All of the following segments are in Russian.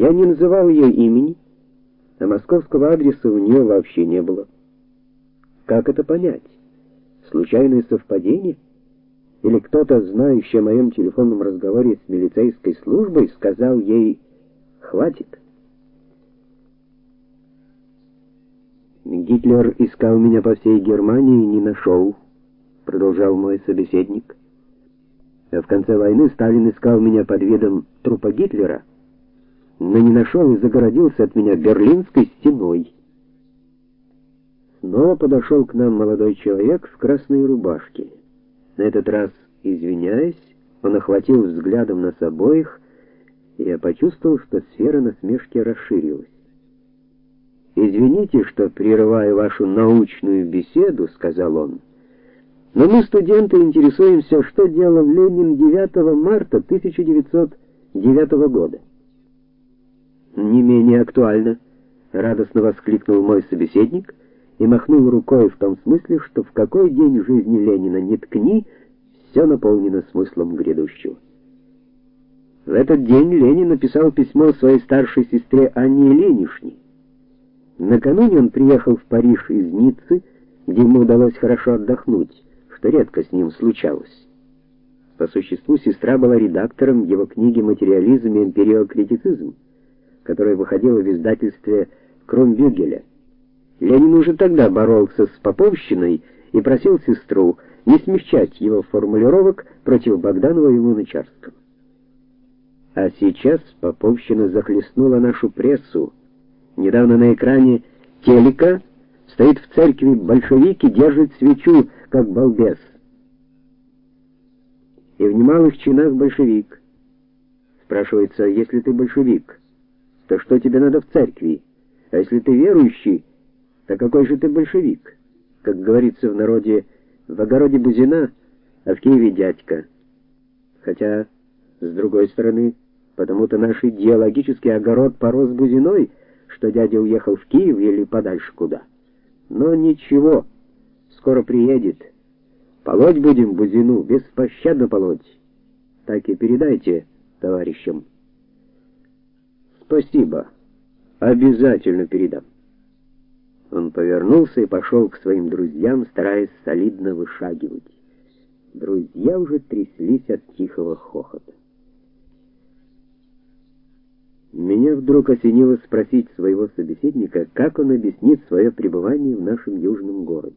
Я не называл ее имени, а московского адреса у нее вообще не было. Как это понять? Случайное совпадение? Или кто-то, знающий о моем телефонном разговоре с милицейской службой, сказал ей: "Хватит"? Гитлер искал меня по всей Германии и не нашел», — продолжал мой собеседник. А в конце войны Сталин искал меня под видом трупа Гитлера, но не нашел и загородился от меня Берлинской стеной. Снова подошел к нам молодой человек в красной рубашке. На этот раз, извиняясь, он охватил взглядом нас обоих, и я почувствовал, что сфера насмешки расширилась. Извините, что прерываю вашу научную беседу, сказал он. Но мы, студенты, интересуемся, что делал Ленин 9 марта 1909 года. Не менее актуально, радостно воскликнул мой собеседник и махнул рукой в том смысле, что в какой день жизни Ленина не ткни, все наполнено смыслом грядущего. В этот день Ленин написал письмо своей старшей сестре Анне Ленишне. Накануне он приехал в Париж из Ниццы, где ему удалось хорошо отдохнуть, что редко с ним случалось. По существу сестра была редактором его книги Материализм и эмпириокритицизм, которая выходила в издательстве Кромбюгеля. Ленин уже тогда боролся с поповщиной и просил сестру не смягчать его формулировок против Богданова и Луначарского. А сейчас поповщина захлестнула нашу прессу Недавно на экране телека стоит в церкви большевик и держит свечу, как балбес. И в немалых чинах большевик. Спрашивается, если ты большевик, то что тебе надо в церкви? А если ты верующий, то какой же ты большевик? Как говорится в народе, в огороде бузина, а в Киеве дядька. Хотя, с другой стороны, потому-то наш идеологический огород порос бузиной, что дядя уехал в Киев или подальше куда. Но ничего, скоро приедет. Полоть будем бузину, беспощадно полоть. Так и передайте товарищам. Спасибо. Обязательно передам. Он повернулся и пошел к своим друзьям, стараясь солидно вышагивать. Друзья уже тряслись от тихого хохота. Меня вдруг осенило спросить своего собеседника, как он объяснит свое пребывание в нашем южном городе.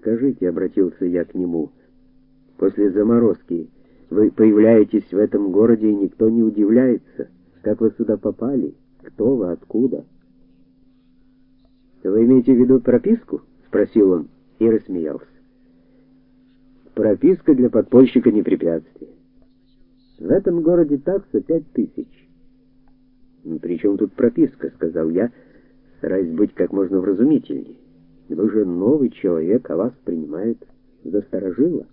Скажите, обратился я к нему. После заморозки вы появляетесь в этом городе, и никто не удивляется, как вы сюда попали, кто вы, откуда? Вы имеете в виду прописку? спросил он и рассмеялся. Прописка для подпольщика не препятствие. В этом городе такса пять тысяч. «Ну, «При чем тут прописка?» — сказал я, стараясь быть как можно вразумительнее. «Вы же новый человек, а вас принимают за старожила».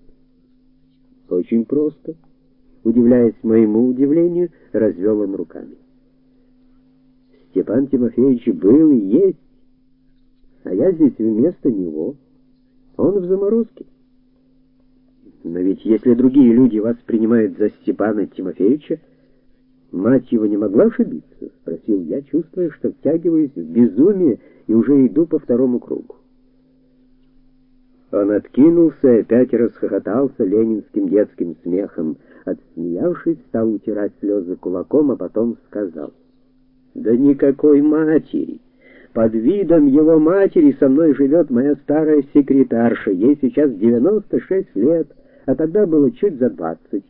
«Очень просто». Удивляясь моему удивлению, развел он руками. «Степан Тимофеевич был и есть, а я здесь вместо него. Он в заморозке». «Но ведь если другие люди вас принимают за Степана Тимофеевича, Мать его не могла ошибиться, спросил я, чувствуя, что втягиваюсь в безумие и уже иду по второму кругу. Он откинулся и опять расхохотался ленинским детским смехом. Отсмеявшись, стал утирать слезы кулаком, а потом сказал: "Да никакой матери. Под видом его матери со мной живет моя старая секретарша. Ей сейчас 96 лет, а тогда было чуть за 20.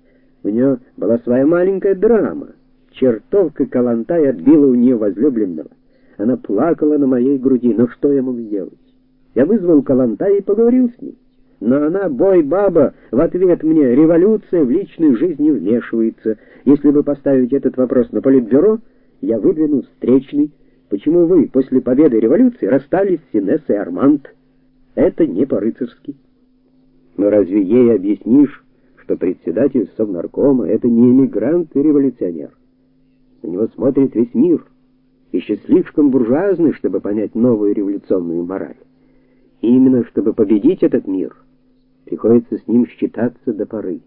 У нее была своя маленькая драма чертовка Калантай отбила у нее возлюбленного. Она плакала на моей груди, но что я мог сделать? Я вызвал Калантай и поговорил с ней. Но она, бой-баба, в ответ мне, революция в личную жизнь не вмешивается. Если вы поставите этот вопрос на политбюро, я выдвину встречный. Почему вы после победы революции расстались с Инессой Арманд? Это не по-рыцарски. Но разве ей объяснишь, что председатель Совнаркома — это не эмигрант и революционер? На него смотрит весь мир, еще слишком буржуазный, чтобы понять новую революционную мораль. И именно чтобы победить этот мир, приходится с ним считаться до поры.